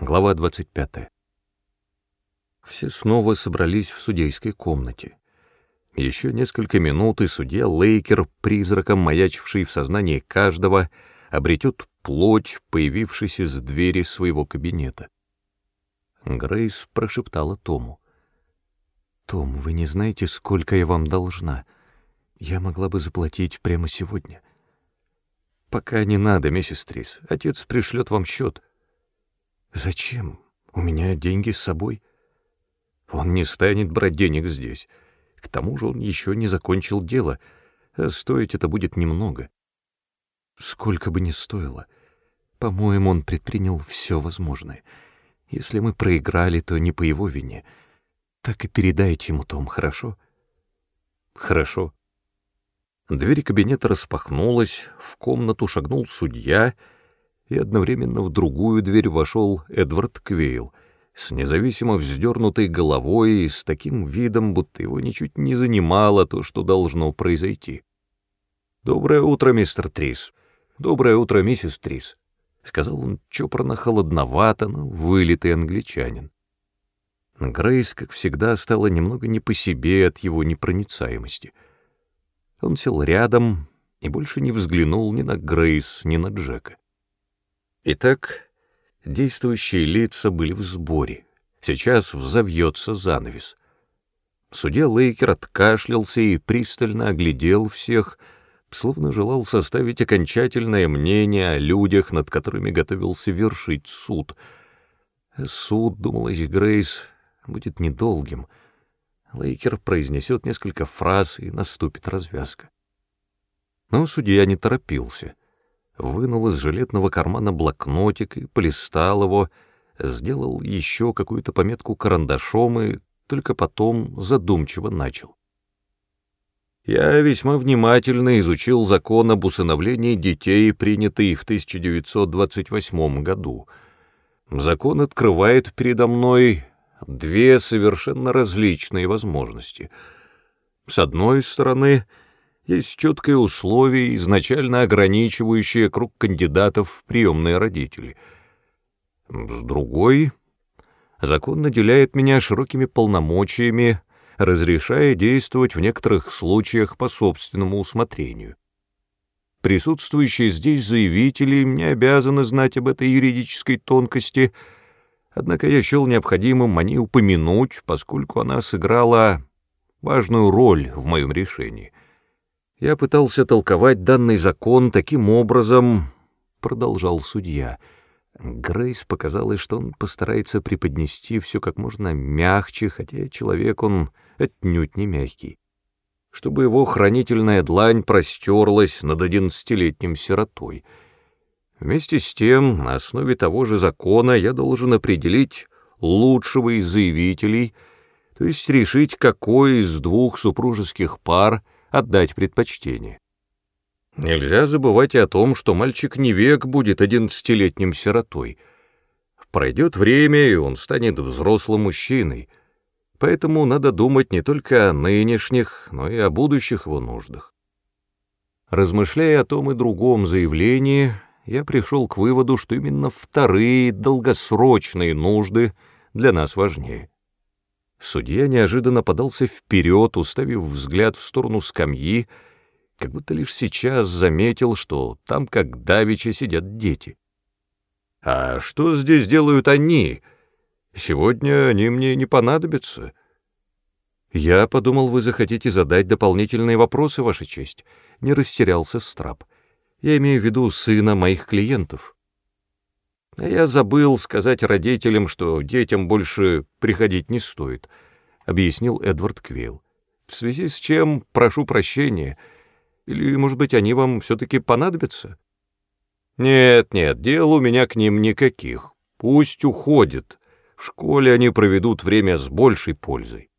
Глава 25. Все снова собрались в судейской комнате. Еще несколько минут, и судья Лейкер, призраком маячивший в сознании каждого, обретет плоть, появившись из двери своего кабинета. Грейс прошептала Тому. «Том, вы не знаете, сколько я вам должна. Я могла бы заплатить прямо сегодня». «Пока не надо, миссис Трис. Отец пришлет вам счет». «Зачем? У меня деньги с собой». «Он не станет брать денег здесь. К тому же он еще не закончил дело, а стоить это будет немного». «Сколько бы ни стоило. По-моему, он предпринял все возможное. Если мы проиграли, то не по его вине. Так и передайте ему, Том, хорошо?» «Хорошо». Дверь кабинета распахнулась, в комнату шагнул судья — и одновременно в другую дверь вошел Эдвард Квейл с независимо вздернутой головой и с таким видом, будто его ничуть не занимало то, что должно произойти. «Доброе утро, мистер Трис. Доброе утро, миссис Трис», — сказал он чопорно-холодновато, но вылитый англичанин. Грейс, как всегда, стала немного не по себе от его непроницаемости. Он сел рядом и больше не взглянул ни на Грейс, ни на Джека. Итак, действующие лица были в сборе. Сейчас взовьется занавес. Судья Лейкер откашлялся и пристально оглядел всех, словно желал составить окончательное мнение о людях, над которыми готовился вершить суд. Суд, думалась Грейс, будет недолгим. Лейкер произнесет несколько фраз, и наступит развязка. Но судья не торопился — вынул из жилетного кармана блокнотик и полистал его, сделал еще какую-то пометку карандашом и только потом задумчиво начал. Я весьма внимательно изучил закон об усыновлении детей, принятый в 1928 году. Закон открывает передо мной две совершенно различные возможности. С одной стороны — есть четкое условие, изначально ограничивающее круг кандидатов в приемные родители. С другой, закон наделяет меня широкими полномочиями, разрешая действовать в некоторых случаях по собственному усмотрению. Присутствующие здесь заявители не обязаны знать об этой юридической тонкости, однако я счел необходимым о ней упомянуть, поскольку она сыграла важную роль в моем решении. Я пытался толковать данный закон таким образом, продолжал судья. Грейс показалось, что он постарается преподнести все как можно мягче, хотя человек он отнюдь не мягкий. Чтобы его хранительная длань простерлась над одиннадцатилетним сиротой. Вместе с тем, на основе того же закона я должен определить лучшего из заявителей, то есть решить, какой из двух супружеских пар — отдать предпочтение. Нельзя забывать о том, что мальчик не век будет одиннадцатилетним сиротой. Пройдет время, и он станет взрослым мужчиной, поэтому надо думать не только о нынешних, но и о будущих его нуждах. Размышляя о том и другом заявлении, я пришел к выводу, что именно вторые долгосрочные нужды для нас важнее. Судья неожиданно подался вперед, уставив взгляд в сторону скамьи, как будто лишь сейчас заметил, что там, как давеча, сидят дети. «А что здесь делают они? Сегодня они мне не понадобятся». «Я подумал, вы захотите задать дополнительные вопросы, Ваша честь», — не растерялся Страб. «Я имею в виду сына моих клиентов». А я забыл сказать родителям, что детям больше приходить не стоит, — объяснил Эдвард Квейл. В связи с чем прошу прощения. Или, может быть, они вам все-таки понадобятся? Нет, нет, дел у меня к ним никаких. Пусть уходят. В школе они проведут время с большей пользой.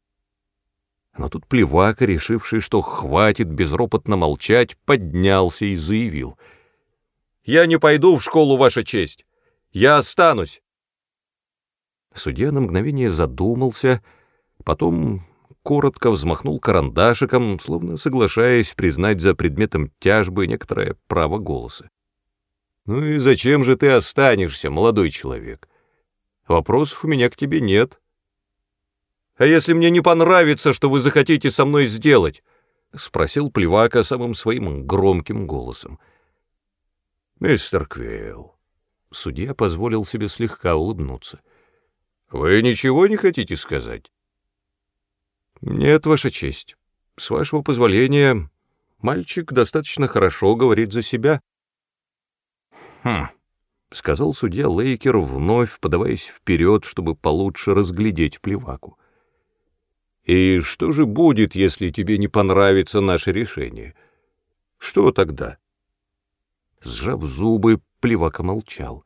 Но тут Плевака, решивший, что хватит безропотно молчать, поднялся и заявил. «Я не пойду в школу, Ваша честь. Я останусь!» Судья на мгновение задумался, потом коротко взмахнул карандашиком, словно соглашаясь признать за предметом тяжбы некоторое право голоса. «Ну и зачем же ты останешься, молодой человек? Вопросов у меня к тебе нет. А если мне не понравится, что вы захотите со мной сделать? Спросил Плевака самым своим громким голосом. Мистер Квейл, судья позволил себе слегка улыбнуться. Вы ничего не хотите сказать? Нет, Ваша честь. С вашего позволения, мальчик достаточно хорошо говорит за себя. Хм, — сказал судья Лейкер, вновь подаваясь вперед, чтобы получше разглядеть плеваку. «И что же будет, если тебе не понравится наше решение? Что тогда?» Сжав зубы, плевака молчал.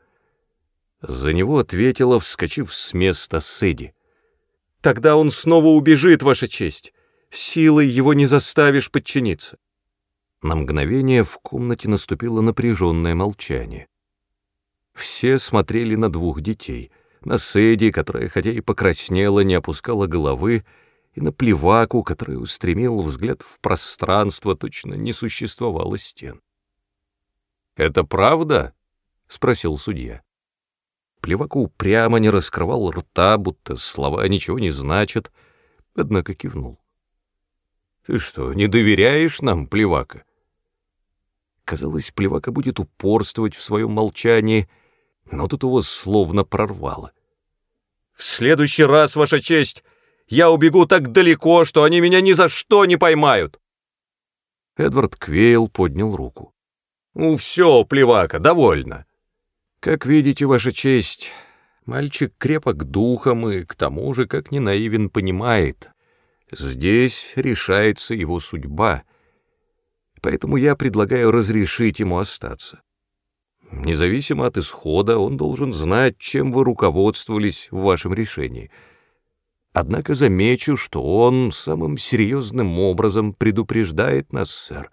За него ответила, вскочив с места Сэдди. «Тогда он снова убежит, Ваша честь. Силой его не заставишь подчиниться». На мгновение в комнате наступило напряженное молчание. Все смотрели на двух детей, на Сэдди, которая, хотя и покраснела, не опускала головы, и на Плеваку, который устремил взгляд в пространство, точно не существовало стен. «Это правда?» — спросил судья. Плеваку прямо не раскрывал рта, будто слова ничего не значат, однако кивнул. «Ты что, не доверяешь нам, Плевака?» Казалось, Плевака будет упорствовать в своем молчании, но тут его словно прорвало. «В следующий раз, Ваша честь, я убегу так далеко, что они меня ни за что не поймают!» Эдвард Квейл поднял руку. «Ну все, плевака, довольно. Как видите, Ваша честь, мальчик крепок духом и, к тому же, как не наивен, понимает, здесь решается его судьба, поэтому я предлагаю разрешить ему остаться. Независимо от исхода, он должен знать, чем вы руководствовались в вашем решении. Однако замечу, что он самым серьезным образом предупреждает нас, сэр.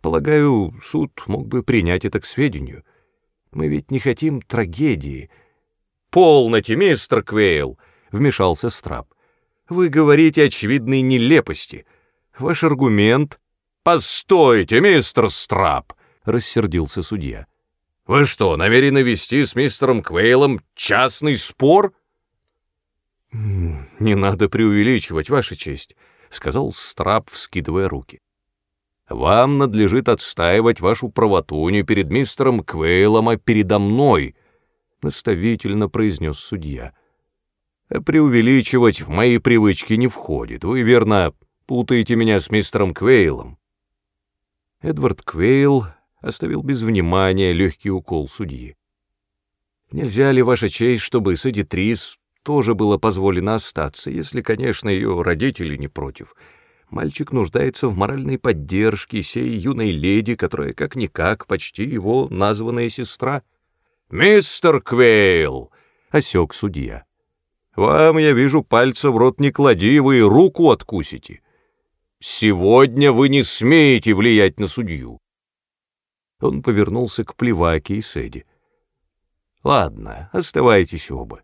Полагаю, суд мог бы принять это к сведению. Мы ведь не хотим трагедии. «Полноте, мистер Квейл!» — вмешался Страб. «Вы говорите очевидной нелепости. Ваш аргумент...» «Постойте, мистер Страб!» — рассердился судья. Вы что, намерены вести с мистером Квейлом частный спор? Не надо преувеличивать, Ваша честь, сказал Страб, вскидывая руки. Вам надлежит отстаивать вашу правоту не перед мистером Квейлом, а передо мной, наставительно произнес судья. Преувеличивать в мои привычки не входит. Вы, верно, путаете меня с мистером Квейлом. Эдвард Квейл оставил без внимания легкий укол судьи. Нельзя ли, Ваша честь, чтобы Сэдди Трис тоже было позволено остаться, если, конечно, ее родители не против? Мальчик нуждается в моральной поддержке сей юной леди, которая как-никак почти его названная сестра. «Мистер Квейл!» — осек судья. «Вам, я вижу, пальца в рот не клади, вы руку откусите. Сегодня вы не смеете влиять на судью. Он повернулся к Плеваке и Сэдди. «Ладно, оставайтесь оба.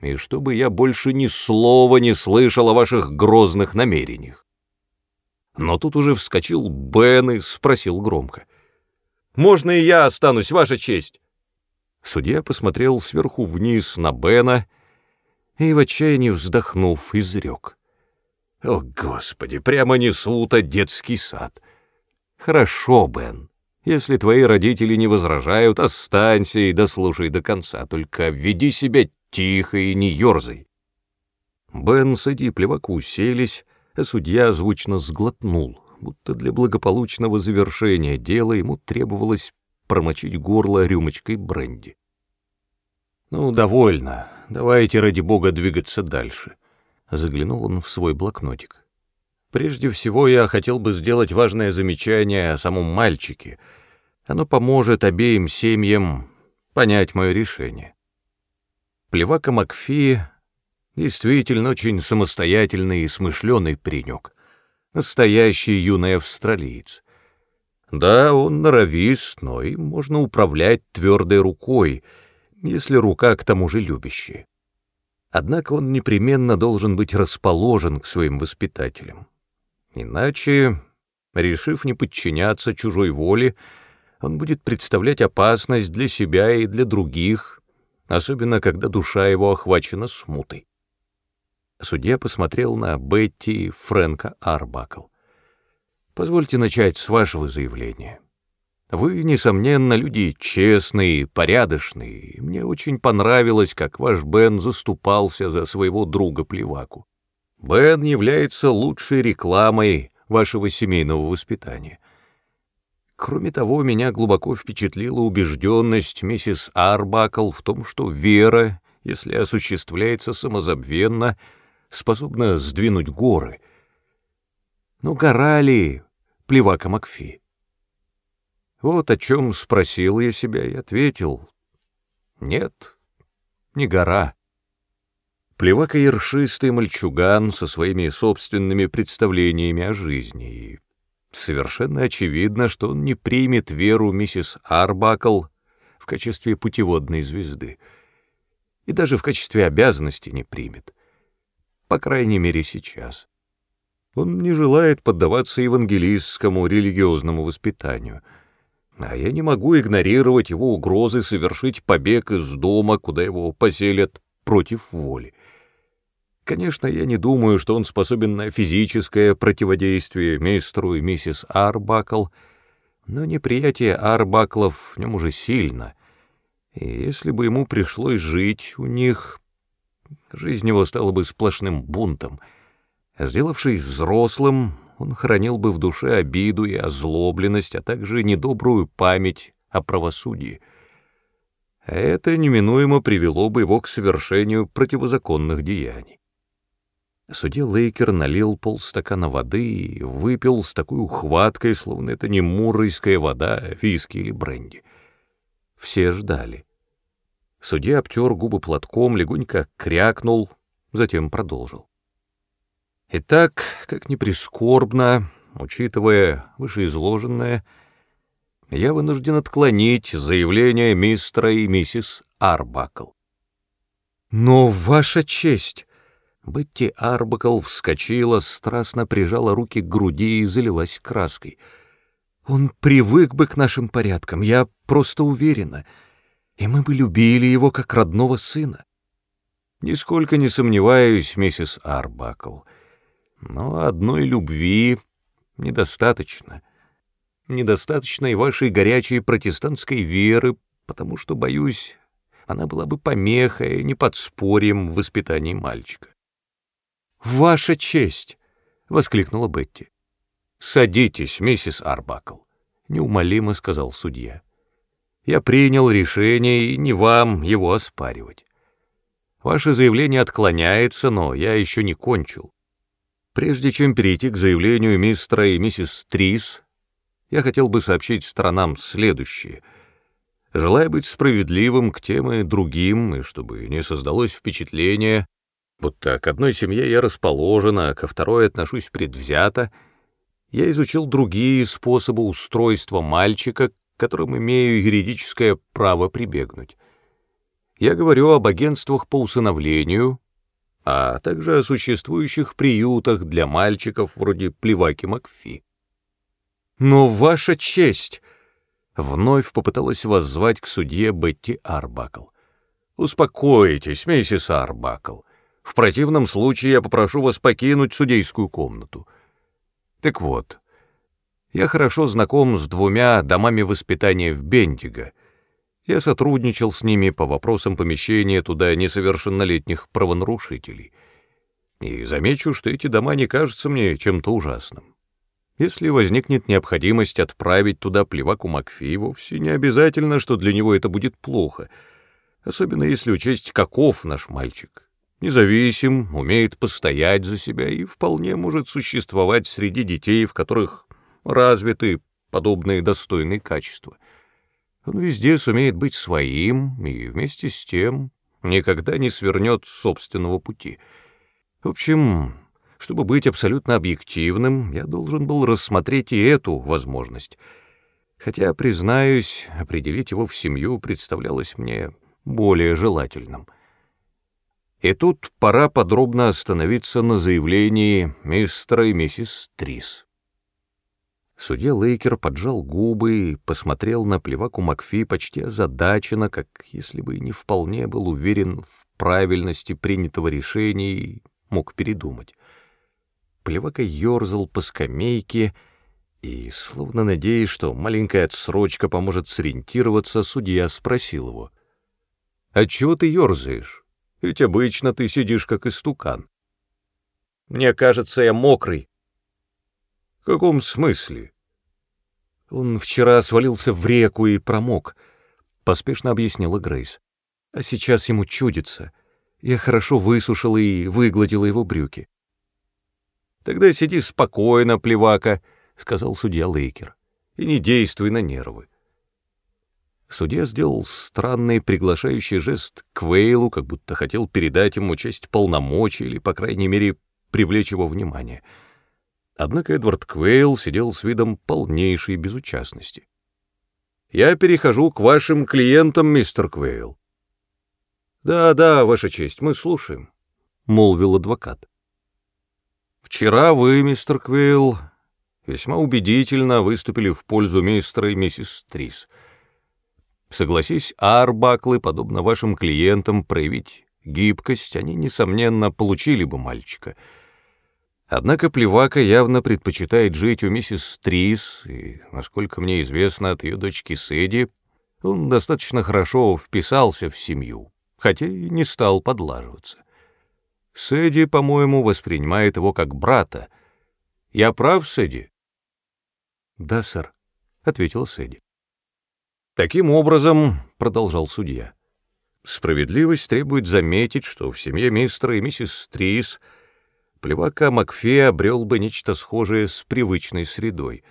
И чтобы я больше ни слова не слышал о ваших грозных намерениях». Но тут уже вскочил Бен и спросил громко. «Можно и я останусь, ваша честь?» Судья посмотрел сверху вниз на Бена и в отчаянии вздохнув, изрек. «О, Господи, прямо несут-то детский сад!» «Хорошо, Бен, если твои родители не возражают, останься и дослушай до конца, только веди себя тихо и не ерзай. Бен с Эдди плеваку уселись, а судья звучно сглотнул, будто для благополучного завершения дела ему требовалось промочить горло рюмочкой бренди. «Ну, довольно. Давайте, ради бога, двигаться дальше», — заглянул он в свой блокнотик. «Прежде всего я хотел бы сделать важное замечание о самом мальчике — оно поможет обеим семьям понять мое решение. Плевака Макфи действительно очень самостоятельный и смышленый паренек, настоящий юный австралиец. Да, он норовист, но им можно управлять твердой рукой, если рука к тому же любящая. Однако он непременно должен быть расположен к своим воспитателям. Иначе, решив не подчиняться чужой воле, он будет представлять опасность для себя и для других, особенно когда душа его охвачена смутой. Судья посмотрел на Бетти Фрэнка Арбакл. «Позвольте начать с вашего заявления. Вы, несомненно, люди честные, порядочные, и мне очень понравилось, как ваш Бен заступался за своего друга Плеваку. Бен является лучшей рекламой вашего семейного воспитания. Кроме того, меня глубоко впечатлила убежденность миссис Арбакл в том, что вера, если осуществляется самозабвенно, способна сдвинуть горы. Но гора ли плевака Макфи? Вот о чем спросил я себя и ответил. Нет, не гора. Плевака ершистый мальчуган со своими собственными представлениями о жизни, и совершенно очевидно, что он не примет веру миссис Арбакл в качестве путеводной звезды, и даже в качестве обязанности не примет, по крайней мере сейчас. Он не желает поддаваться евангелистскому религиозному воспитанию — а я не могу игнорировать его угрозы совершить побег из дома, куда его поселят против воли. Конечно, я не думаю, что он способен на физическое противодействие мистеру и миссис Арбакл, но неприятие Арбаклов в нем уже сильно, и если бы ему пришлось жить у них, жизнь его стала бы сплошным бунтом. Сделавшись взрослым, он хранил бы в душе обиду и озлобленность, а также недобрую память о правосудии. А это неминуемо привело бы его к совершению противозаконных деяний. Судья Лейкер налил полстакана воды и выпил с такой ухваткой, словно это не мурройская вода, а виски или бренди. Все ждали. Судья обтер губы платком, легонько крякнул, затем продолжил. Итак, как ни прискорбно, учитывая вышеизложенное, я вынужден отклонить заявление мистера и миссис Арбакл. «Но ваша честь!» Бетти Арбакл вскочила, страстно прижала руки к груди и залилась краской. «Он привык бы к нашим порядкам, я просто уверена, и мы бы любили его как родного сына». «Нисколько не сомневаюсь, миссис Арбакл», но одной любви недостаточно. Недостаточно и вашей горячей протестантской веры, потому что, боюсь, она была бы помехой, не подспорьем в воспитании мальчика. «Ваша честь!» — воскликнула Бетти. «Садитесь, миссис Арбакл», — неумолимо сказал судья. «Я принял решение, и не вам его оспаривать. Ваше заявление отклоняется, но я еще не кончил. Прежде чем перейти к заявлению мистера и миссис Трис, я хотел бы сообщить сторонам следующее. Желая быть справедливым к тем и другим, и чтобы не создалось впечатление, будто к одной семье я расположен, а ко второй отношусь предвзято, я изучил другие способы устройства мальчика, которым имею юридическое право прибегнуть. Я говорю об агентствах по усыновлению, а также о существующих приютах для мальчиков вроде Плеваки Макфи. «Но ваша честь!» — вновь попыталась воззвать к судье Бетти Арбакл. «Успокойтесь, миссис Арбакл. В противном случае я попрошу вас покинуть судейскую комнату. Так вот, я хорошо знаком с двумя домами воспитания в Бендиго — я сотрудничал с ними по вопросам помещения туда несовершеннолетних правонарушителей. И замечу, что эти дома не кажутся мне чем-то ужасным. Если возникнет необходимость отправить туда плеваку Макфи, вовсе не обязательно, что для него это будет плохо, особенно если учесть, каков наш мальчик. Независим, умеет постоять за себя и вполне может существовать среди детей, в которых развиты подобные достойные качества — он везде сумеет быть своим и вместе с тем никогда не свернет с собственного пути. В общем, чтобы быть абсолютно объективным, я должен был рассмотреть и эту возможность. Хотя, признаюсь, определить его в семью представлялось мне более желательным. И тут пора подробно остановиться на заявлении мистера и миссис Трис. Судья Лейкер поджал губы и посмотрел на плеваку Макфи почти озадаченно, как если бы не вполне был уверен в правильности принятого решения и мог передумать. Плевака ерзал по скамейке, и, словно надеясь, что маленькая отсрочка поможет сориентироваться, судья спросил его. «А чего ты ерзаешь? Ведь обычно ты сидишь как истукан». «Мне кажется, я мокрый», «В каком смысле?» «Он вчера свалился в реку и промок», — поспешно объяснила Грейс. «А сейчас ему чудится. Я хорошо высушила и выгладила его брюки». «Тогда сиди спокойно, плевака», — сказал судья Лейкер, — «и не действуй на нервы». Судья сделал странный приглашающий жест к Вейлу, как будто хотел передать ему часть полномочий или, по крайней мере, привлечь его внимание — Однако Эдвард Квейл сидел с видом полнейшей безучастности. «Я перехожу к вашим клиентам, мистер Квейл». «Да, да, ваша честь, мы слушаем», — молвил адвокат. «Вчера вы, мистер Квейл, весьма убедительно выступили в пользу мистера и миссис Трис. Согласись, Арбаклы, подобно вашим клиентам, проявить гибкость, они, несомненно, получили бы мальчика — Однако Плевака явно предпочитает жить у миссис Трис, и, насколько мне известно от ее дочки Сэдди, он достаточно хорошо вписался в семью, хотя и не стал подлаживаться. Сэдди, по-моему, воспринимает его как брата. Я прав, Сэдди? «Да, сэр», — ответил Сэдди. «Таким образом», — продолжал судья, — «справедливость требует заметить, что в семье мистера и миссис Трис — плевака Макфе обрел бы нечто схожее с привычной средой.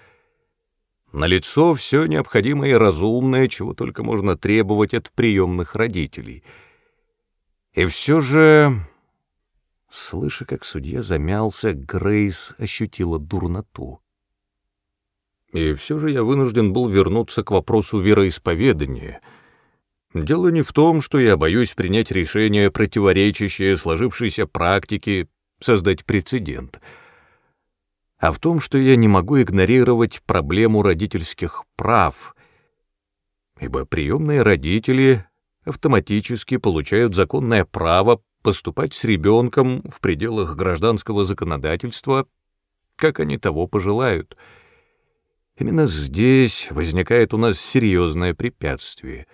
Налицо все необходимое и разумное, чего только можно требовать от приемных родителей. И все же... Слыша, как судья замялся, Грейс ощутила дурноту. И все же я вынужден был вернуться к вопросу вероисповедания. Дело не в том, что я боюсь принять решение, противоречащее сложившейся практике, создать прецедент, а в том, что я не могу игнорировать проблему родительских прав, ибо приемные родители автоматически получают законное право поступать с ребенком в пределах гражданского законодательства, как они того пожелают. Именно здесь возникает у нас серьезное препятствие.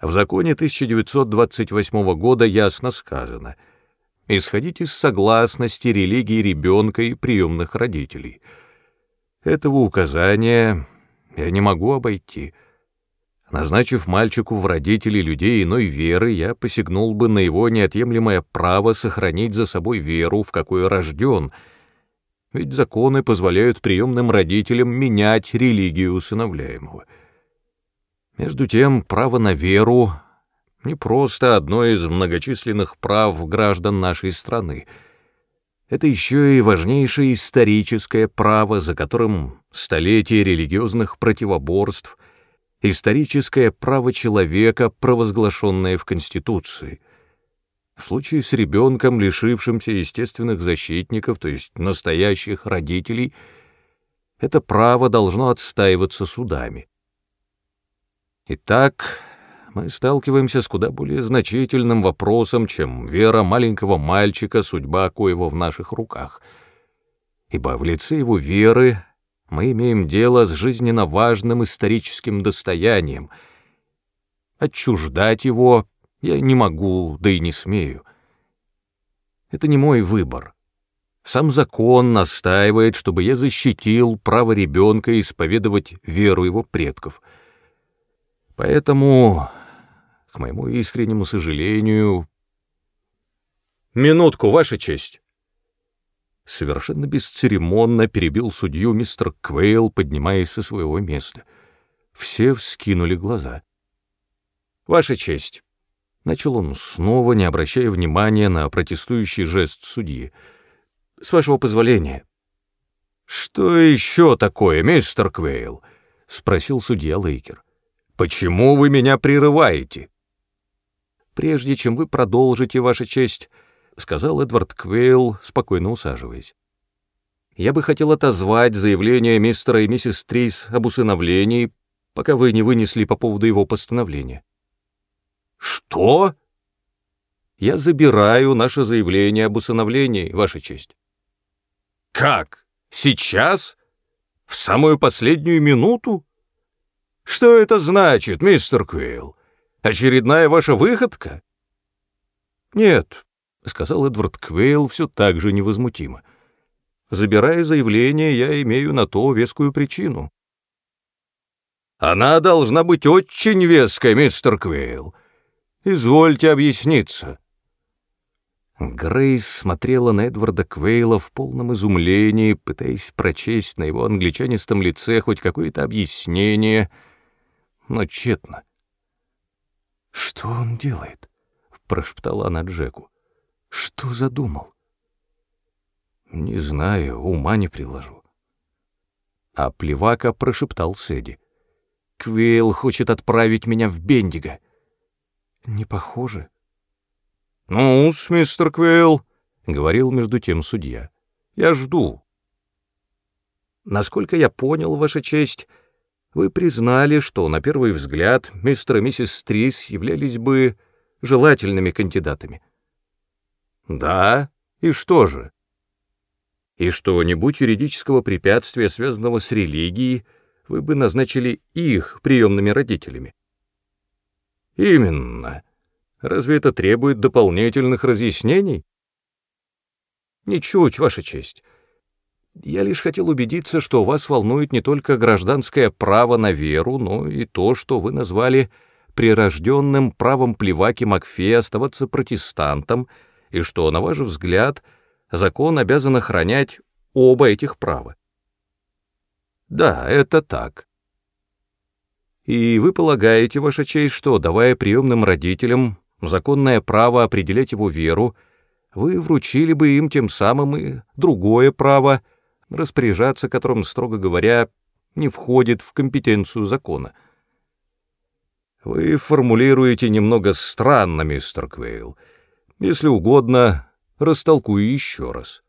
В законе 1928 года ясно сказано — исходить из согласности религии ребенка и приемных родителей. Этого указания я не могу обойти. Назначив мальчику в родители людей иной веры, я посягнул бы на его неотъемлемое право сохранить за собой веру, в какой рожден, ведь законы позволяют приемным родителям менять религию усыновляемого. Между тем, право на веру не просто одно из многочисленных прав граждан нашей страны. Это еще и важнейшее историческое право, за которым столетия религиозных противоборств, историческое право человека, провозглашенное в Конституции. В случае с ребенком, лишившимся естественных защитников, то есть настоящих родителей, это право должно отстаиваться судами. Итак, мы сталкиваемся с куда более значительным вопросом, чем вера маленького мальчика, судьба коего в наших руках. Ибо в лице его веры мы имеем дело с жизненно важным историческим достоянием. Отчуждать его я не могу, да и не смею. Это не мой выбор. Сам закон настаивает, чтобы я защитил право ребенка исповедовать веру его предков. Поэтому к моему искреннему сожалению... «Минутку, Ваша честь!» Совершенно бесцеремонно перебил судью мистер Квейл, поднимаясь со своего места. Все вскинули глаза. «Ваша честь!» Начал он снова, не обращая внимания на протестующий жест судьи. «С вашего позволения». «Что еще такое, мистер Квейл?» — спросил судья Лейкер. «Почему вы меня прерываете?» Прежде чем вы продолжите, Ваша честь», — сказал Эдвард Квейл, спокойно усаживаясь. я бы хотел отозвать заявление мистера и миссис Трейс об усыновлении, пока вы не вынесли по поводу его постановления. Что? Я забираю наше заявление об усыновлении, Ваша честь. Как? Сейчас? В самую последнюю минуту? Что это значит, мистер Квейл? Очередная ваша выходка? Нет, сказал Эдвард Квейл все так же невозмутимо. Забирая заявление, я имею на то вескую причину. Она должна быть очень веской, мистер Квейл. Извольте объясниться. Грейс смотрела на Эдварда Квейла в полном изумлении, пытаясь прочесть на его англичанистом лице хоть какое-то объяснение, но тщетно. «Что он делает?» — прошептала она Джеку. «Что задумал?» «Не знаю, ума не приложу». А Плевака прошептал Сэдди. «Квейл хочет отправить меня в Бендиго». «Не похоже», «Ну-с, мистер Квейл», — говорил между тем судья, — «я жду». «Насколько я понял, Ваша честь, вы признали, что на первый взгляд мистер и миссис Стрис являлись бы желательными кандидатами». «Да, и что же?» «И что, не будь юридического препятствия, связанного с религией, вы бы назначили их приемными родителями». «Именно», Разве это требует дополнительных разъяснений? Ничуть, Ваша честь. Я лишь хотел убедиться, что вас волнует не только гражданское право на веру, но и то, что вы назвали прирожденным правом плеваки Макфея оставаться протестантом, и что, на ваш взгляд, закон обязан охранять оба этих права. Да, это так. И вы полагаете, Ваша честь, что, давая приемным родителям законное право определять его веру, вы вручили бы им тем самым и другое право, распоряжаться которым, строго говоря, не входит в компетенцию закона. Вы формулируете немного странно, мистер Квейл. Если угодно, растолкую еще раз.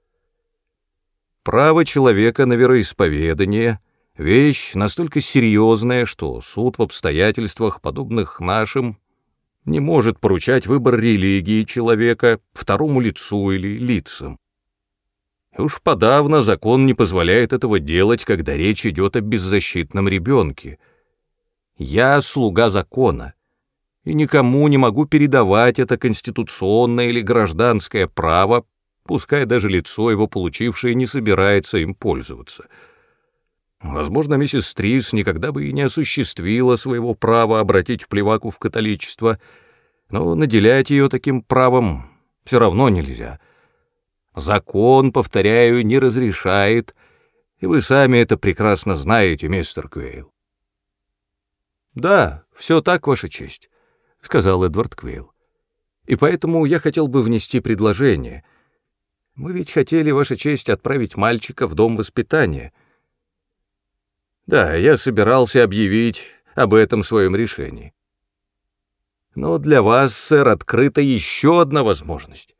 Право человека на вероисповедание — вещь настолько серьезная, что суд в обстоятельствах, подобных нашим, не может поручать выбор религии человека второму лицу или лицам. Уж подавно закон не позволяет этого делать, когда речь идет о беззащитном ребенке. Я слуга закона, и никому не могу передавать это конституционное или гражданское право, пускай даже лицо его получившее не собирается им пользоваться. Возможно, миссис Стрис никогда бы и не осуществила своего права обратить плеваку в католичество, но наделять ее таким правом все равно нельзя. Закон, повторяю, не разрешает, и вы сами это прекрасно знаете, мистер Квейл. «Да, все так, Ваша честь», — сказал Эдвард Квейл. «И поэтому я хотел бы внести предложение. Мы ведь хотели, Ваша честь, отправить мальчика в дом воспитания». Да, я собирался объявить об этом своем решении. Но для вас, сэр, открыта еще одна возможность.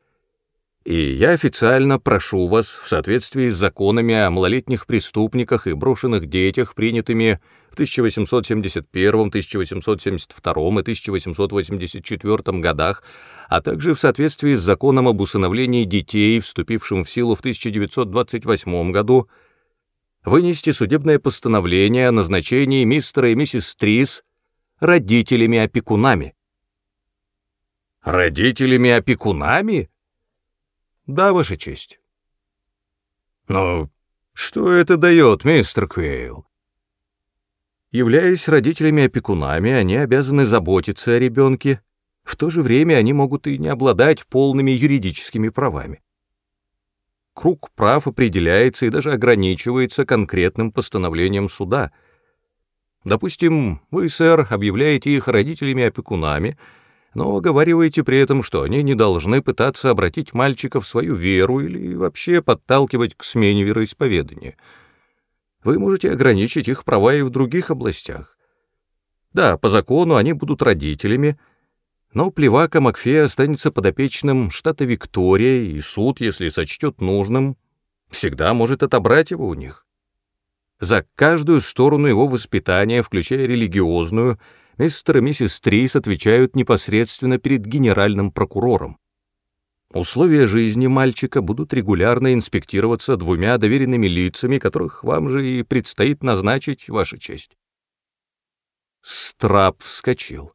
И я официально прошу вас, в соответствии с законами о малолетних преступниках и брошенных детях, принятыми в 1871, 1872 и 1884 годах, а также в соответствии с законом об усыновлении детей, вступившим в силу в 1928 году, вынести судебное постановление о назначении мистера и миссис Трис родителями-опекунами. Родителями-опекунами? Да, Ваша честь. Но что это дает, мистер Квейл? Являясь родителями-опекунами, они обязаны заботиться о ребенке, в то же время они могут и не обладать полными юридическими правами. Круг прав определяется и даже ограничивается конкретным постановлением суда. Допустим, вы, сэр, объявляете их родителями-опекунами, но оговариваете при этом, что они не должны пытаться обратить мальчика в свою веру или вообще подталкивать к смене вероисповедания. Вы можете ограничить их права и в других областях. Да, по закону они будут родителями, но плевака Макфея останется подопечным штата Виктория, и суд, если сочтет нужным, всегда может отобрать его у них. За каждую сторону его воспитания, включая религиозную, мистер и миссис Трис отвечают непосредственно перед генеральным прокурором. Условия жизни мальчика будут регулярно инспектироваться двумя доверенными лицами, которых вам же и предстоит назначить, Ваша честь. Страб вскочил.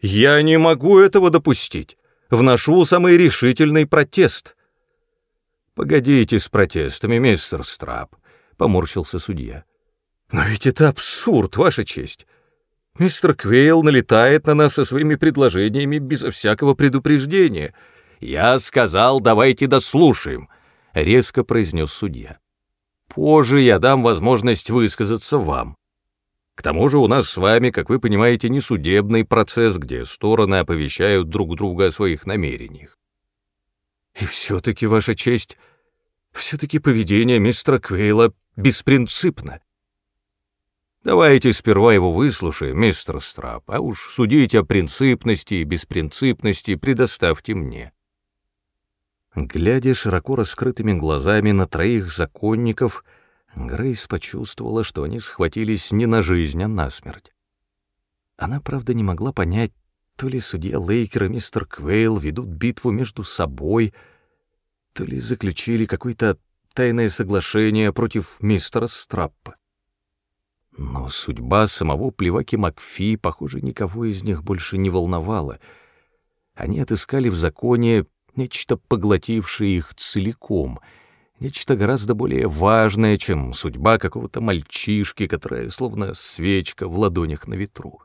«Я не могу этого допустить. Вношу самый решительный протест». «Погодите с протестами, мистер Страб», — поморщился судья. «Но ведь это абсурд, Ваша честь. Мистер Квейл налетает на нас со своими предложениями безо всякого предупреждения». «Я сказал, давайте дослушаем», — резко произнес судья. «Позже я дам возможность высказаться вам. К тому же у нас с вами, как вы понимаете, не судебный процесс, где стороны оповещают друг друга о своих намерениях. И все-таки, Ваша честь, все-таки поведение мистера Квейла беспринципно. Давайте сперва его выслушаем, мистер Страп, а уж судить о принципности и беспринципности предоставьте мне. Глядя широко раскрытыми глазами на троих законников, Грейс почувствовала, что они схватились не на жизнь, а на смерть. Она, правда, не могла понять, то ли судья Лейкер и мистер Квейл ведут битву между собой, то ли заключили какое-то тайное соглашение против мистера Страппа. Но судьба самого плеваки Макфи, похоже, никого из них больше не волновала. Они отыскали в законе нечто поглотившее их целиком — Нечто гораздо более важное, чем судьба какого-то мальчишки, которая словно свечка в ладонях на ветру.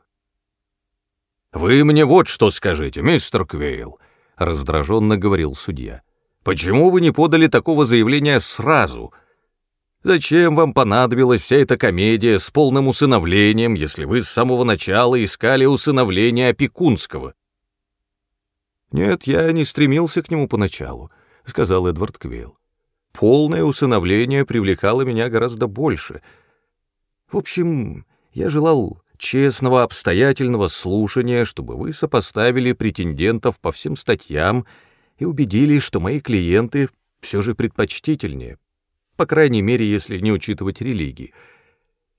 «Вы мне вот что скажите, мистер Квейл», — раздраженно говорил судья. «Почему вы не подали такого заявления сразу? Зачем вам понадобилась вся эта комедия с полным усыновлением, если вы с самого начала искали усыновление опекунского?» «Нет, я не стремился к нему поначалу», — сказал Эдвард Квейл полное усыновление привлекало меня гораздо больше. В общем, я желал честного, обстоятельного слушания, чтобы вы сопоставили претендентов по всем статьям и убедились, что мои клиенты все же предпочтительнее, по крайней мере, если не учитывать религии.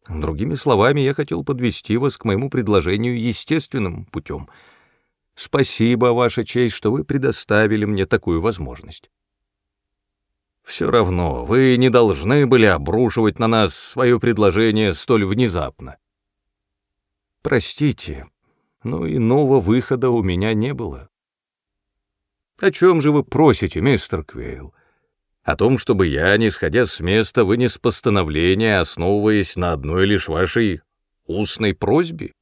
Другими словами, я хотел подвести вас к моему предложению естественным путем. Спасибо, Ваша честь, что вы предоставили мне такую возможность. Все равно вы не должны были обрушивать на нас свое предложение столь внезапно. Простите, но иного выхода у меня не было. О чем же вы просите, мистер Квейл? О том, чтобы я, не сходя с места, вынес постановление, основываясь на одной лишь вашей устной просьбе?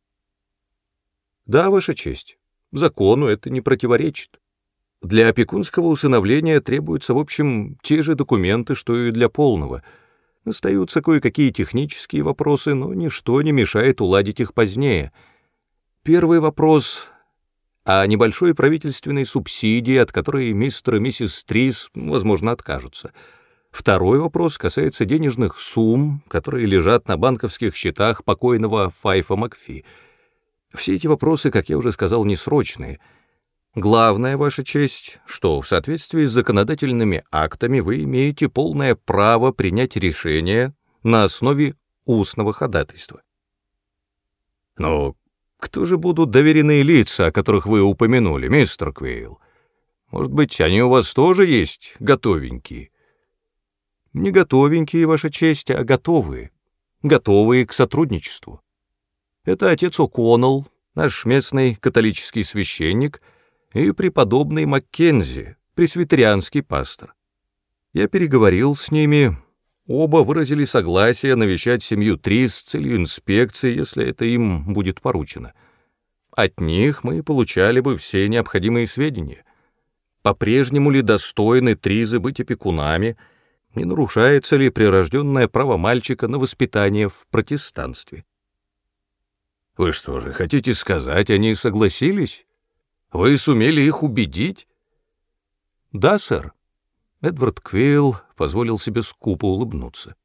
Да, ваша честь, закону это не противоречит. Для опекунского усыновления требуются, в общем, те же документы, что и для полного. Остаются кое-какие технические вопросы, но ничто не мешает уладить их позднее. Первый вопрос о небольшой правительственной субсидии, от которой мистер и миссис Стрис, возможно, откажутся. Второй вопрос касается денежных сумм, которые лежат на банковских счетах покойного Файфа Макфи. Все эти вопросы, как я уже сказал, несрочные — Главное, Ваша честь, что в соответствии с законодательными актами вы имеете полное право принять решение на основе устного ходатайства. Но кто же будут доверенные лица, о которых вы упомянули, мистер Квейл? Может быть, они у вас тоже есть готовенькие? Не готовенькие, Ваша честь, а готовые. Готовые к сотрудничеству. Это отец О'Коннелл, наш местный католический священник — и преподобный Маккензи, пресвитерианский пастор. Я переговорил с ними, оба выразили согласие навещать семью Три с целью инспекции, если это им будет поручено. От них мы получали бы все необходимые сведения. По-прежнему ли достойны Тризы быть опекунами, не нарушается ли прирожденное право мальчика на воспитание в протестанстве? Вы что же, хотите сказать, они согласились? Вы сумели их убедить? Да, сэр. Эдвард Квейл позволил себе скупо улыбнуться.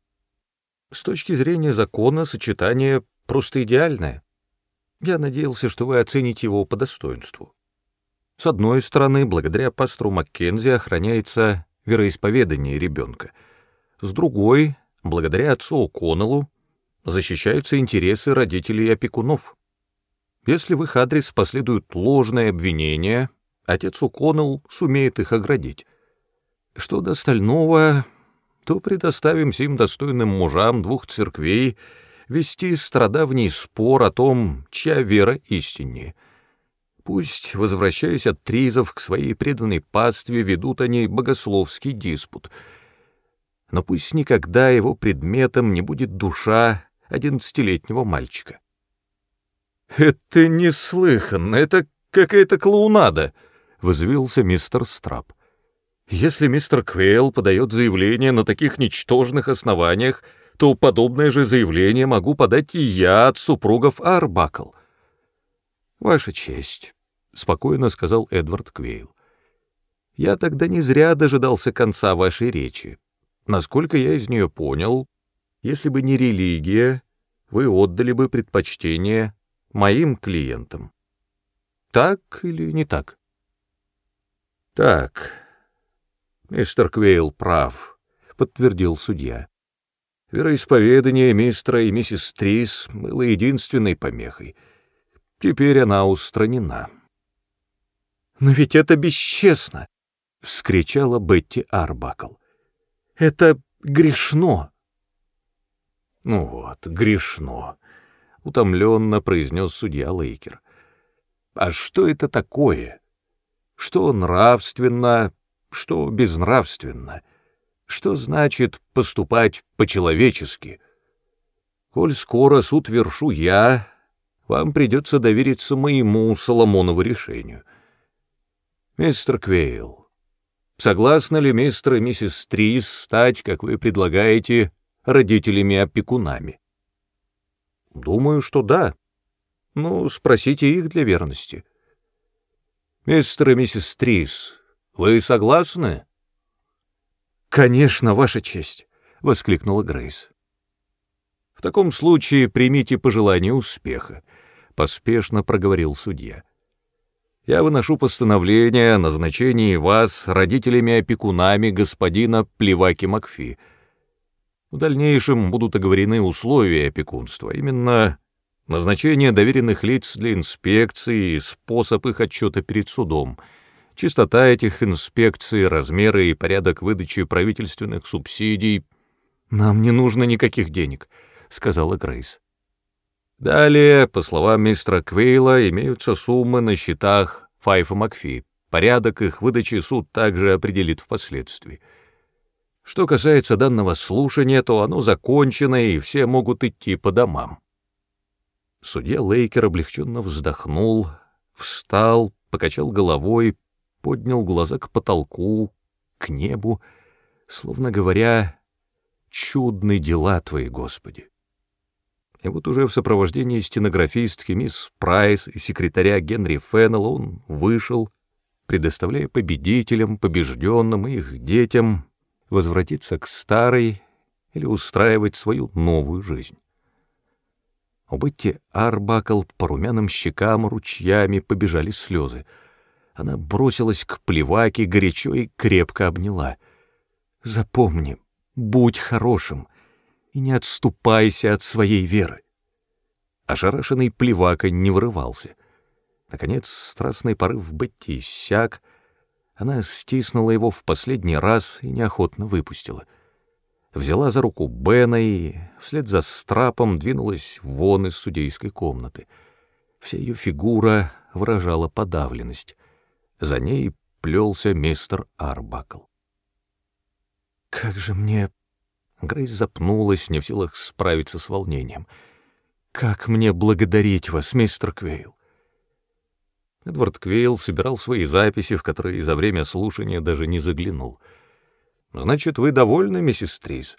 С точки зрения закона сочетание просто идеальное. Я надеялся, что вы оцените его по достоинству. С одной стороны, благодаря пастору Маккензи охраняется вероисповедание ребенка. С другой, благодаря отцу О'Коннеллу, защищаются интересы родителей и опекунов. Если в их адрес последуют ложные обвинения, отец О'Коннелл сумеет их оградить. Что до остального, то предоставим сим достойным мужам двух церквей вести страдавний спор о том, чья вера истиннее. Пусть, возвращаясь от тризов к своей преданной пастве, ведут они богословский диспут. Но пусть никогда его предметом не будет душа одиннадцатилетнего мальчика. «Это неслыханно, это какая-то клоунада», — возвился мистер Страб. «Если мистер Квейл подает заявление на таких ничтожных основаниях, то подобное же заявление могу подать и я от супругов Арбакл». «Ваша честь», — спокойно сказал Эдвард Квейл. «Я тогда не зря дожидался конца вашей речи. Насколько я из нее понял, если бы не религия, вы отдали бы предпочтение моим клиентам. Так или не так? Так. Мистер Квейл прав, подтвердил судья. Вероисповедание мистера и миссис Трис было единственной помехой. Теперь она устранена. «Но ведь это бесчестно!» — вскричала Бетти Арбакл. «Это грешно!» «Ну вот, грешно!» — утомленно произнес судья Лейкер. «А что это такое? Что нравственно, что безнравственно? Что значит поступать по-человечески? Коль скоро суд вершу я, вам придется довериться моему Соломонову решению. Мистер Квейл, согласны ли мистер и миссис Трис стать, как вы предлагаете, родителями-опекунами? Думаю, что да. Ну, спросите их для верности. Мистер и миссис Трис, вы согласны? Конечно, Ваша честь, — воскликнула Грейс. В таком случае примите пожелание успеха, — поспешно проговорил судья. Я выношу постановление о назначении вас родителями-опекунами господина Плеваки Макфи — в дальнейшем будут оговорены условия опекунства, именно назначение доверенных лиц для инспекции и способ их отчета перед судом, частота этих инспекций, размеры и порядок выдачи правительственных субсидий. «Нам не нужно никаких денег», — сказала Грейс. Далее, по словам мистера Квейла, имеются суммы на счетах Файфа Макфи. Порядок их выдачи суд также определит впоследствии. Что касается данного слушания, то оно закончено, и все могут идти по домам. Судья Лейкер облегченно вздохнул, встал, покачал головой, поднял глаза к потолку, к небу, словно говоря, «Чудны дела твои, Господи!» И вот уже в сопровождении стенографистки мисс Прайс и секретаря Генри Феннелла он вышел, предоставляя победителям, побежденным и их детям возвратиться к старой или устраивать свою новую жизнь. У Бетти Арбакл по румяным щекам ручьями побежали слезы. Она бросилась к плеваке горячо и крепко обняла. «Запомни, будь хорошим и не отступайся от своей веры». Ошарашенный плевака не вырывался. Наконец страстный порыв Бетти иссяк, она стиснула его в последний раз и неохотно выпустила. Взяла за руку Бена и вслед за страпом двинулась вон из судейской комнаты. Вся ее фигура выражала подавленность. За ней плелся мистер Арбакл. «Как же мне...» Грейс запнулась, не в силах справиться с волнением. «Как мне благодарить вас, мистер Квейл? Эдвард Квейл собирал свои записи, в которые за время слушания даже не заглянул. «Значит, вы довольны, миссис Трис?»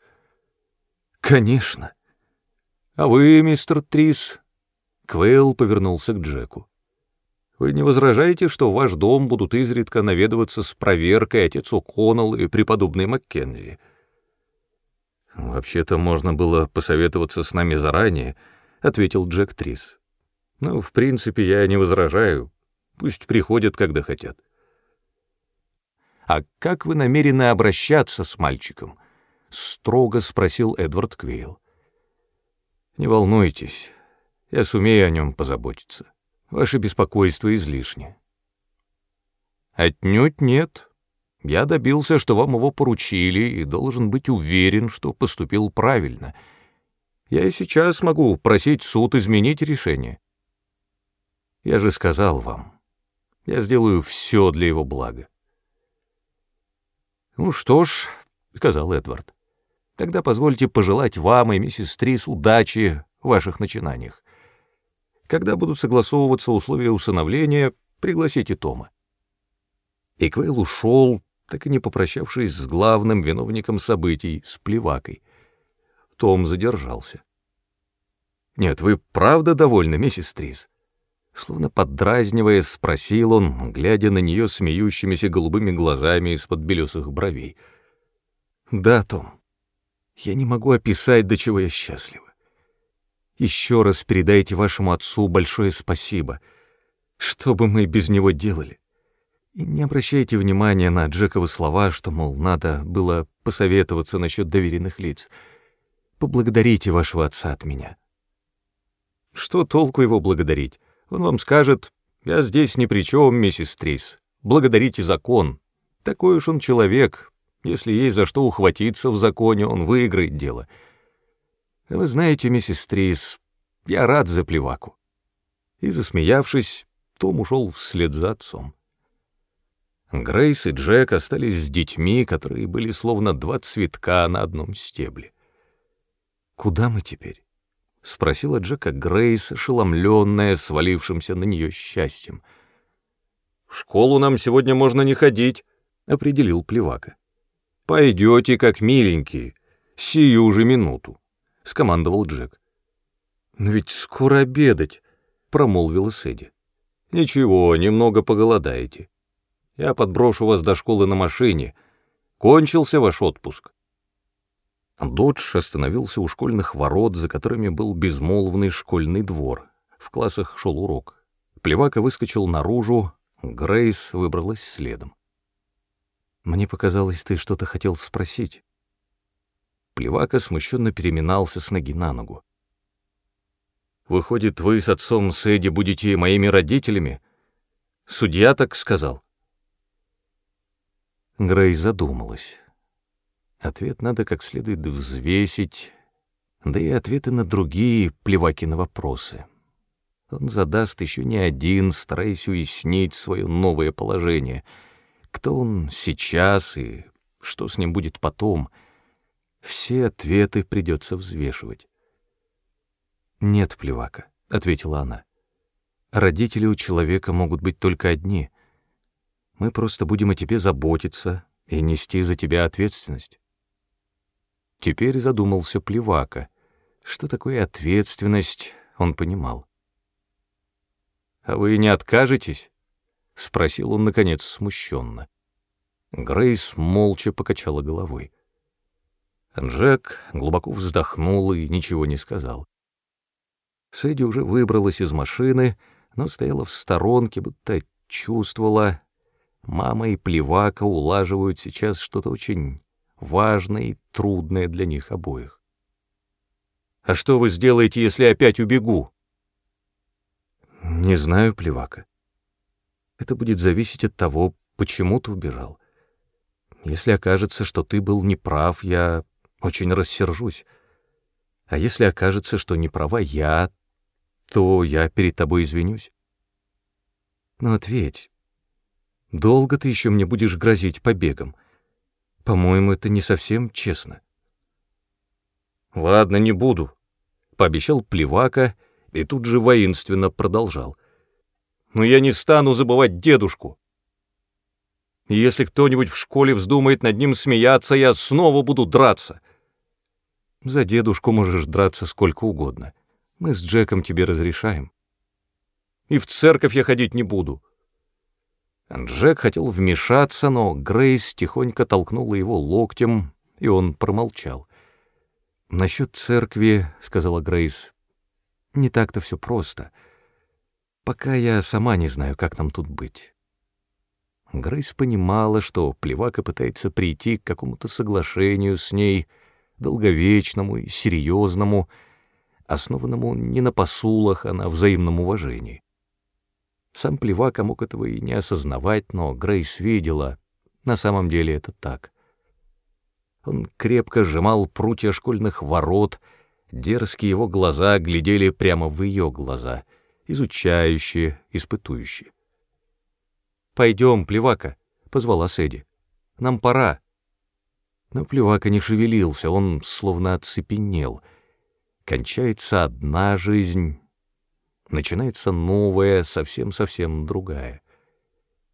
«Конечно». «А вы, мистер Трис?» Квейл повернулся к Джеку. «Вы не возражаете, что в ваш дом будут изредка наведываться с проверкой отец О'Коннелл и преподобный Маккензи?» «Вообще-то можно было посоветоваться с нами заранее», — ответил Джек Трис. «Ну, в принципе, я не возражаю. Пусть приходят, когда хотят. А как вы намерены обращаться с мальчиком? строго спросил Эдвард Квейл. «Не волнуйтесь, я сумею о нем позаботиться. Ваше беспокойство излишне». «Отнюдь нет. Я добился, что вам его поручили, и должен быть уверен, что поступил правильно. Я и сейчас могу просить суд изменить решение». «Я же сказал вам, я сделаю все для его блага». «Ну что ж», — сказал Эдвард, — «тогда позвольте пожелать вам и миссис Трис удачи в ваших начинаниях. Когда будут согласовываться условия усыновления, пригласите Тома». И Квейл ушел, так и не попрощавшись с главным виновником событий, с плевакой. Том задержался. «Нет, вы правда довольны, миссис Трис?» Словно поддразнивая, спросил он, глядя на нее смеющимися голубыми глазами из-под белесых бровей. «Да, Том, я не могу описать, до чего я счастлива. Еще раз передайте вашему отцу большое спасибо. Что бы мы без него делали? И не обращайте внимания на Джековы слова, что, мол, надо было посоветоваться насчет доверенных лиц. Поблагодарите вашего отца от меня». «Что толку его благодарить?» Он вам скажет, я здесь ни при чем, миссис Трис, благодарите закон. Такой уж он человек, если есть за что ухватиться в законе, он выиграет дело. Вы знаете, миссис Трис, я рад за плеваку. И, засмеявшись, Том ушел вслед за отцом. Грейс и Джек остались с детьми, которые были словно два цветка на одном стебле. «Куда мы теперь?» — спросила Джека Грейс, ошеломленная свалившимся на нее счастьем. «В школу нам сегодня можно не ходить», — определил Плевака. «Пойдете, как миленькие, сию же минуту», — скомандовал Джек. «Но ведь скоро обедать», — промолвила Сэдди. «Ничего, немного поголодаете. Я подброшу вас до школы на машине. Кончился ваш отпуск». Додж остановился у школьных ворот, за которыми был безмолвный школьный двор. В классах шел урок. Плевака выскочил наружу, Грейс выбралась следом. «Мне показалось, ты что-то хотел спросить». Плевака смущенно переминался с ноги на ногу. «Выходит, вы с отцом Сэдди будете моими родителями?» Судья так сказал. Грейс задумалась. Ответ надо как следует взвесить, да и ответы на другие плеваки на вопросы. Он задаст еще не один, стараясь уяснить свое новое положение. Кто он сейчас и что с ним будет потом. Все ответы придется взвешивать. «Нет, плевака», — ответила она. «Родители у человека могут быть только одни. Мы просто будем о тебе заботиться и нести за тебя ответственность». Теперь задумался Плевака. Что такое ответственность, он понимал. «А вы не откажетесь?» — спросил он, наконец, смущенно. Грейс молча покачала головой. Джек глубоко вздохнул и ничего не сказал. Сэдди уже выбралась из машины, но стояла в сторонке, будто чувствовала, мама и плевака улаживают сейчас что-то очень важное и трудное для них обоих. «А что вы сделаете, если опять убегу?» «Не знаю, Плевака. Это будет зависеть от того, почему ты убежал. Если окажется, что ты был неправ, я очень рассержусь. А если окажется, что не права я, то я перед тобой извинюсь. Но ответь, долго ты еще мне будешь грозить побегом?» По-моему, это не совсем честно. Ладно, не буду, пообещал Плевака и тут же воинственно продолжал. Но я не стану забывать дедушку. если кто-нибудь в школе вздумает над ним смеяться, я снова буду драться. За дедушку можешь драться сколько угодно. Мы с Джеком тебе разрешаем. И в церковь я ходить не буду. Джек хотел вмешаться, но Грейс тихонько толкнула его локтем, и он промолчал. «Насчет церкви», — сказала Грейс, — «не так-то все просто. Пока я сама не знаю, как нам тут быть». Грейс понимала, что Плевака пытается прийти к какому-то соглашению с ней, долговечному и серьезному, основанному не на посулах, а на взаимном уважении. Сам Плевака мог этого и не осознавать, но Грейс видела, на самом деле это так. Он крепко сжимал прутья школьных ворот, дерзкие его глаза глядели прямо в ее глаза, изучающие, испытующие. «Пойдем, Плевака», — позвала Сэдди. «Нам пора». Но Плевака не шевелился, он словно оцепенел. Кончается одна жизнь, начинается новая, совсем-совсем другая.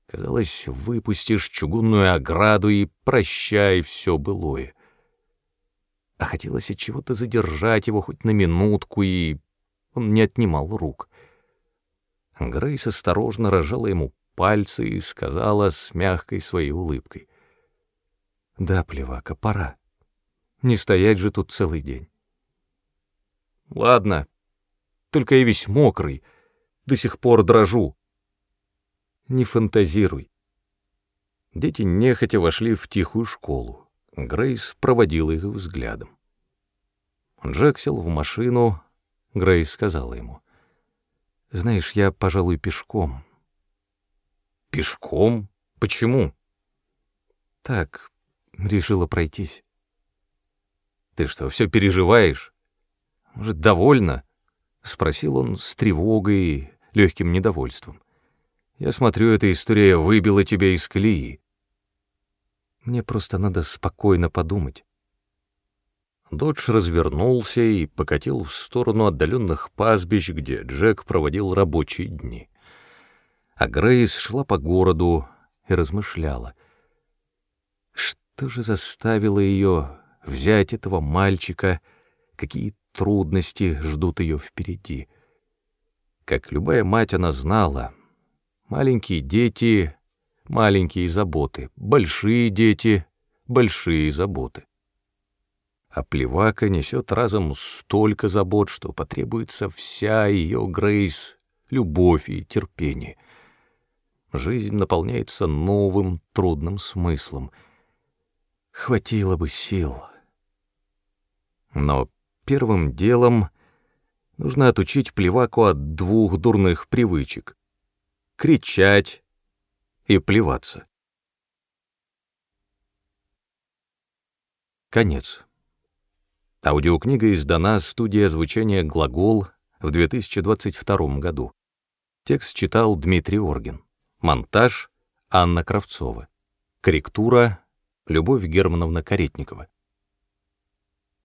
Казалось, выпустишь чугунную ограду и прощай все былое. А хотелось от чего-то задержать его хоть на минутку, и он не отнимал рук. Грейс осторожно рожала ему пальцы и сказала с мягкой своей улыбкой. «Да, плевака, пора. Не стоять же тут целый день». «Ладно, только я весь мокрый, до сих пор дрожу. Не фантазируй. Дети нехотя вошли в тихую школу. Грейс проводила их взглядом. Джек сел в машину, Грейс сказала ему. «Знаешь, я, пожалуй, пешком». «Пешком? Почему?» «Так, решила пройтись». «Ты что, все переживаешь? Может, довольна?» — спросил он с тревогой и легким недовольством. «Я смотрю, эта история выбила тебя из колеи. Мне просто надо спокойно подумать». Додж развернулся и покатил в сторону отдаленных пастбищ, где Джек проводил рабочие дни. А Грейс шла по городу и размышляла. Что же заставило ее взять этого мальчика, какие трудности ждут ее впереди. Как любая мать она знала, маленькие дети — маленькие заботы, большие дети — большие заботы. А плевака несет разом столько забот, что потребуется вся ее Грейс, любовь и терпение. Жизнь наполняется новым, трудным смыслом. Хватило бы сил. Но Первым делом нужно отучить плеваку от двух дурных привычек — кричать и плеваться. Конец. Аудиокнига издана студия озвучения «Глагол» в 2022 году. Текст читал Дмитрий Оргин. Монтаж — Анна Кравцова. Корректура — Любовь Германовна Каретникова.